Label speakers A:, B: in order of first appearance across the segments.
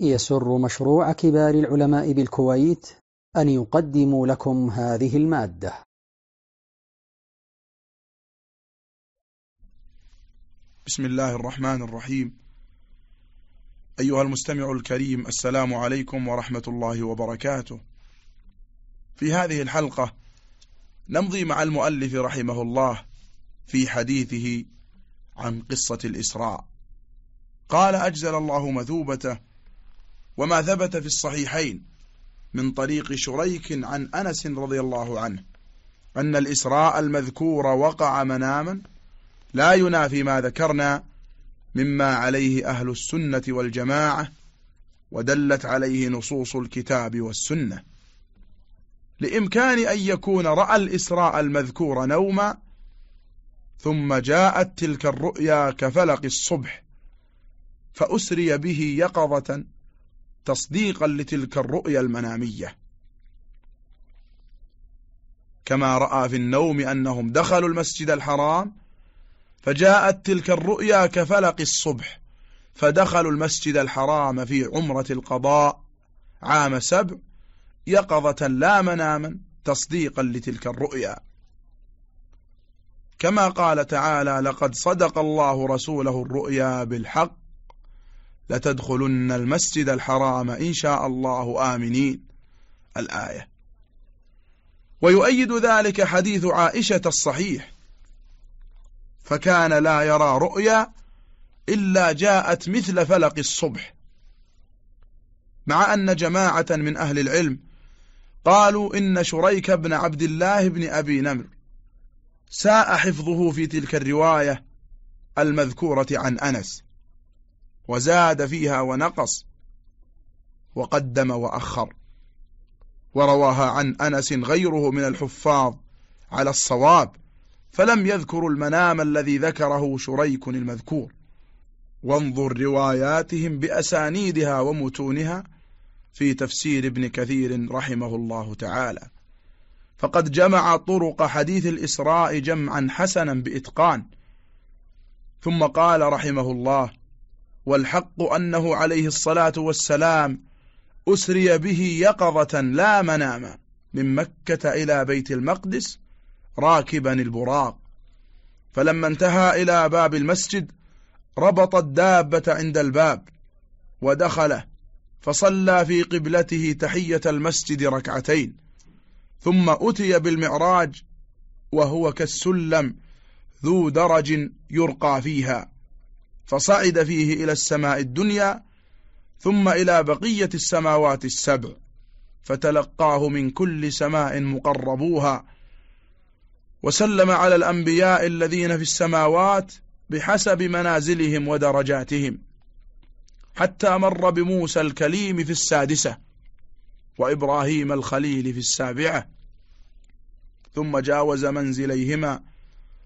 A: يسر مشروع كبار العلماء بالكويت أن يقدم لكم هذه المادة.
B: بسم الله الرحمن الرحيم. أيها المستمع الكريم السلام عليكم ورحمة الله وبركاته. في هذه الحلقة نمضي مع المؤلف رحمه الله في حديثه عن قصة الإسراء. قال أجزل الله مثوبته وما ثبت في الصحيحين من طريق شريك عن أنس رضي الله عنه أن الإسراء المذكور وقع مناما لا ينافي ما ذكرنا مما عليه أهل السنة والجماعة ودلت عليه نصوص الكتاب والسنة. لإمكان أن يكون رأى الإسراء المذكور نوما ثم جاءت تلك الرؤيا كفلق الصبح فأسري به يقظة تصديقا لتلك الرؤيا المنامية. كما رأى في النوم أنهم دخلوا المسجد الحرام فجاءت تلك الرؤيا كفلق الصبح فدخلوا المسجد الحرام في عمرة القضاء عام سبع يقظة لا مناما تصديقا لتلك الرؤيا. كما قال تعالى لقد صدق الله رسوله الرؤيا بالحق لتدخلن المسجد الحرام إن شاء الله آمنين. الآية. ويؤيد ذلك حديث عائشة الصحيح. فكان لا يرى رؤيا إلا جاءت مثل فلق الصبح. مع أن جماعة من أهل العلم قالوا إن شريك بن عبد الله بن أبي نمر ساء حفظه في تلك الرواية المذكورة عن أنس. وزاد فيها ونقص وقدم وأخر. ورواها عن أنس غيره من الحفاظ على الصواب فلم يذكر المنام الذي ذكره شريك المذكور. وانظر رواياتهم بأسانيدها ومتونها في تفسير ابن كثير رحمه الله تعالى. فقد جمع طرق حديث الإسراء جمعا حسنا بإتقان. ثم قال رحمه الله والحق أنه عليه الصلاة والسلام أسري به يقظة لا مناما من مكة إلى بيت المقدس راكبا البراق. فلما انتهى إلى باب المسجد ربط الدابة عند الباب ودخله فصلى في قبلته تحية المسجد ركعتين ثم أتي بالمعراج وهو كالسلم ذو درج يرقى فيها. فصعد فيه إلى السماء الدنيا ثم إلى بقية السماوات السبع فتلقاه من كل سماء مقربوها وسلم على الأنبياء الذين في السماوات بحسب منازلهم ودرجاتهم حتى مر بموسى الكليم في السادسة وإبراهيم الخليل في السابعة ثم جاوز منزليهما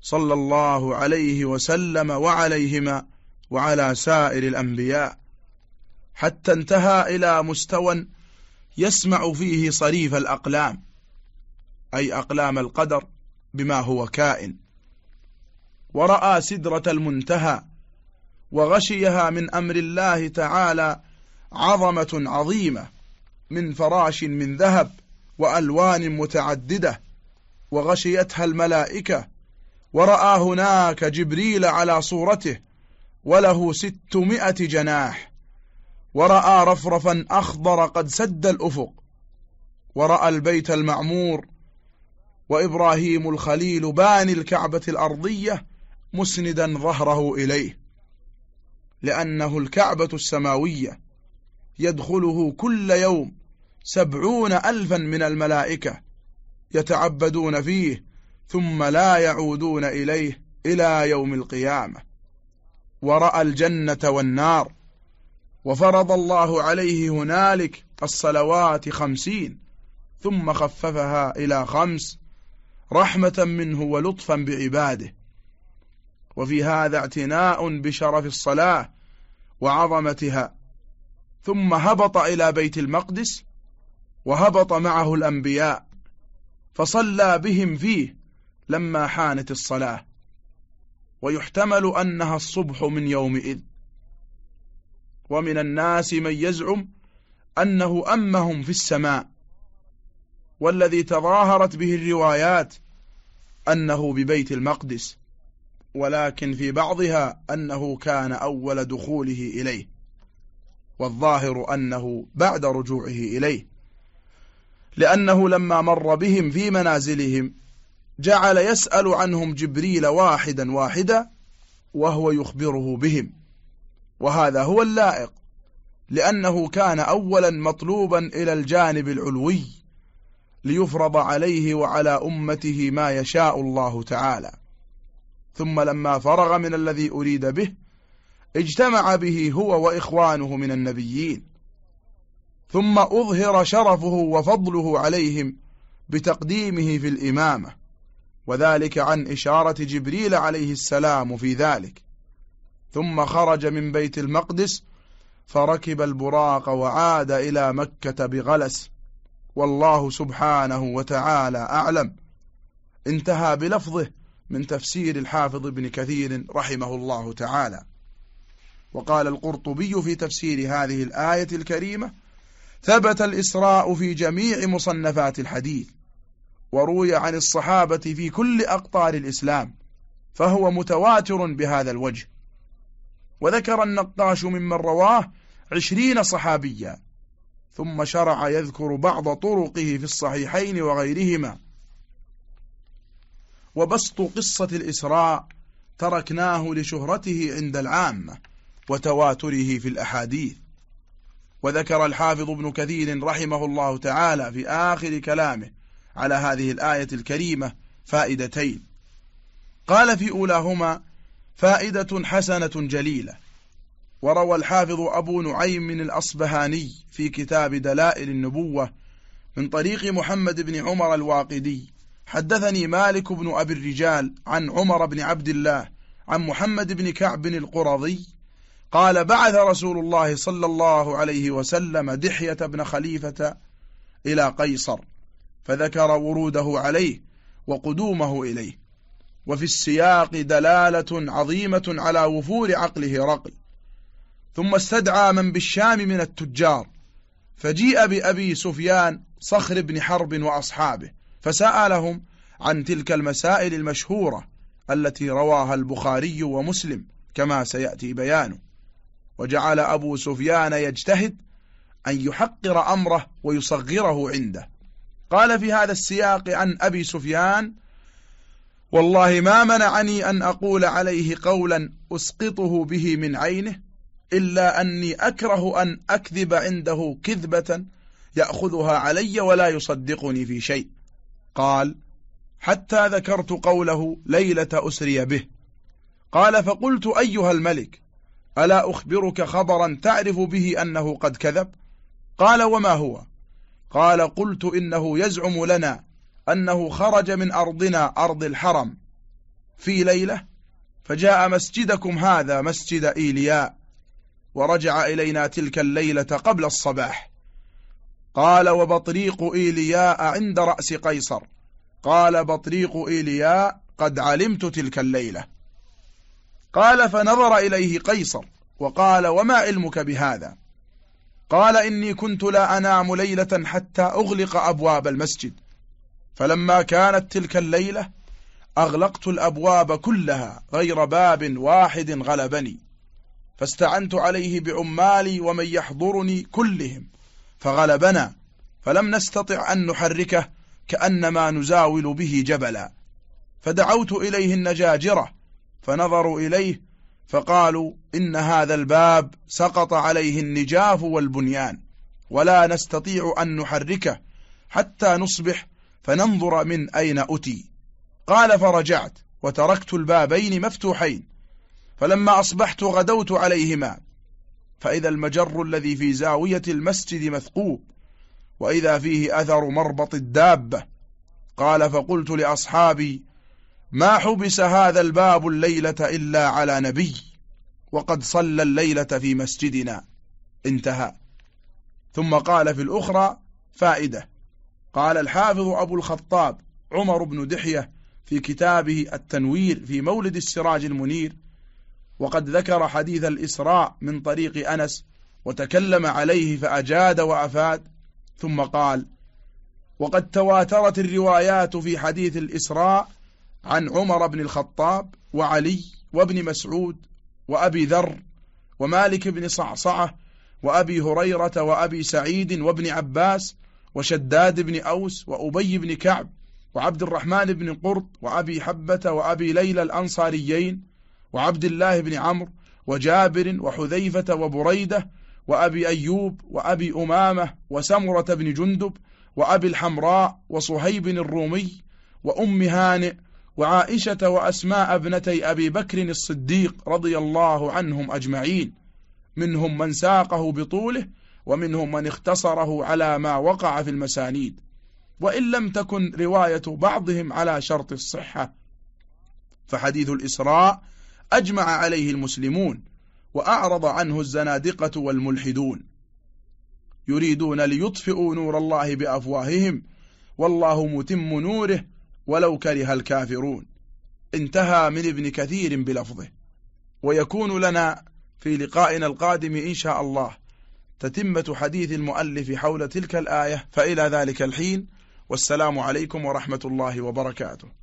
B: صلى الله عليه وسلم وعليهما وعلى سائر الأنبياء. حتى انتهى إلى مستوى يسمع فيه صريف الأقلام أي أقلام القدر بما هو كائن. ورأى سدرة المنتهى وغشيها من أمر الله تعالى عظمة عظيمة من فراش من ذهب وألوان متعددة. وغشيتها الملائكة ورأى هناك جبريل على صورته وله ستمائة جناح ورأى رفرفا أخضر قد سد الأفق ورأى البيت المعمور وإبراهيم الخليل باني الكعبة الأرضية مسندا ظهره إليه لأنه الكعبة السماوية يدخله كل يوم سبعون ألفا من الملائكة يتعبدون فيه ثم لا يعودون إليه إلى يوم القيامة. ورأى الجنة والنار وفرض الله عليه هنالك الصلوات خمسين ثم خففها إلى خمس رحمة منه ولطفا بعباده. وفي هذا اعتناء بشرف الصلاة وعظمتها. ثم هبط إلى بيت المقدس وهبط معه الأنبياء فصلى بهم فيه لما حانت الصلاة. ويحتمل أنها الصبح من يومئذ. ومن الناس من يزعم أنه أمهم في السماء والذي تظاهرت به الروايات أنه ببيت المقدس ولكن في بعضها أنه كان أول دخوله إليه والظاهر أنه بعد رجوعه إليه لأنه لما مر بهم في منازلهم جعل يسأل عنهم جبريل واحدا واحدا وهو يخبره بهم. وهذا هو اللائق لأنه كان أولا مطلوبا إلى الجانب العلوي ليفرض عليه وعلى أمته ما يشاء الله تعالى. ثم لما فرغ من الذي أريد به اجتمع به هو وإخوانه من النبيين. ثم أظهر شرفه وفضله عليهم بتقديمه في الإمامة. وذلك عن إشارة جبريل عليه السلام في ذلك. ثم خرج من بيت المقدس فركب البراق وعاد إلى مكة بغلس. والله سبحانه وتعالى أعلم. انتهى بلفظه من تفسير الحافظ ابن كثير رحمه الله تعالى. وقال القرطبي في تفسير هذه الآية الكريمة ثبت الإسراء في جميع مصنفات الحديث. وروي عن الصحابة في كل أقطار الإسلام فهو متواتر بهذا الوجه. وذكر النقاش ممن رواه عشرين صحابيا ثم شرع يذكر بعض طرقه في الصحيحين وغيرهما. وبسط قصة الإسراء تركناه لشهرته عند العامة وتواتره في الأحاديث. وذكر الحافظ ابن كثير رحمه الله تعالى في آخر كلامه على هذه الآية الكريمة فائدتين. قال في أولاهما فائدة حسنة جليلة. وروى الحافظ أبو نعيم من الأصبهاني في كتاب دلائل النبوة من طريق محمد بن عمر الواقدي. حدثني مالك بن أبي الرجال عن عمر بن عبد الله عن محمد بن كعب القرظي قال بعث رسول الله صلى الله عليه وسلم دحية بن خليفة إلى قيصر. فذكر وروده عليه وقدومه إليه. وفي السياق دلالة عظيمة على وفور عقله رقل. ثم استدعى من بالشام من التجار فجيء بأبي سفيان صخر بن حرب وأصحابه فسألهم عن تلك المسائل المشهورة التي رواها البخاري ومسلم كما سيأتي بيانه. وجعل أبو سفيان يجتهد أن يحقر أمره ويصغره عنده. قال في هذا السياق عن أبي سفيان والله ما منعني أن أقول عليه قولا أسقطه به من عينه إلا أني أكره أن أكذب عنده كذبة يأخذها علي ولا يصدقني في شيء. قال حتى ذكرت قوله ليلة أسري به. قال فقلت أيها الملك ألا أخبرك خبرا تعرف به أنه قد كذب؟ قال وما هو؟ قال قلت إنه يزعم لنا أنه خرج من أرضنا أرض الحرم في ليلة فجاء مسجدكم هذا مسجد إيلياء ورجع إلينا تلك الليلة قبل الصباح. قال وبطريق إيلياء عند رأس قيصر. قال بطريق إيلياء قد علمت تلك الليلة. قال فنظر إليه قيصر وقال وما علمك بهذا؟ قال إني كنت لا أنام ليلة حتى أغلق أبواب المسجد. فلما كانت تلك الليلة أغلقت الأبواب كلها غير باب واحد غلبني. فاستعنت عليه بعمالي ومن يحضرني كلهم فغلبنا. فلم نستطع أن نحركه كأنما نزاول به جبلا. فدعوت إليه النجاجرة فنظروا إليه فقالوا إن هذا الباب سقط عليه النجاف والبنيان ولا نستطيع أن نحركه حتى نصبح فننظر من أين أتي. قال فرجعت وتركت البابين مفتوحين فلما أصبحت غدوت عليهما. فإذا المجر الذي في زاوية المسجد مثقوب وإذا فيه أثر مربط الدابة. قال فقلت لأصحابي ما حبس هذا الباب الليلة إلا على نبي وقد صلى الليلة في مسجدنا. انتهى. ثم قال في الأخرى فائدة. قال الحافظ أبو الخطاب عمر بن دحية في كتابه التنوير في مولد السراج المنير وقد ذكر حديث الإسراء من طريق أنس وتكلم عليه فأجاد وأفاد. ثم قال وقد تواترت الروايات في حديث الإسراء عن عمر بن الخطاب وعلي وابن مسعود وأبي ذر ومالك بن صعصعة وأبي هريرة وأبي سعيد وابن عباس وشداد بن أوس وأبي بن كعب وعبد الرحمن بن قرط وأبي حبة وأبي ليلى الأنصاريين وعبد الله بن عمرو وجابر وحذيفة وبريدة وأبي أيوب وأبي أمامة وسمرة بن جندب وأبي الحمراء وصهيب الرومي وأم هانئ وعائشة وأسماء ابنتي أبي بكر الصديق رضي الله عنهم أجمعين. منهم من ساقه بطوله ومنهم من اختصره على ما وقع في المسانيد. وإن لم تكن رواية بعضهم على شرط الصحة. فحديث الإسراء أجمع عليه المسلمون وأعرض عنه الزنادقة والملحدون. يريدون ليطفئوا نور الله بأفواههم والله متم نوره ولو كره الكافرون. انتهى من ابن كثير بلفظه. ويكون لنا في لقائنا القادم إن شاء الله تتمة حديث المؤلف حول تلك الآية. فإلى ذلك الحين. والسلام عليكم ورحمة الله وبركاته.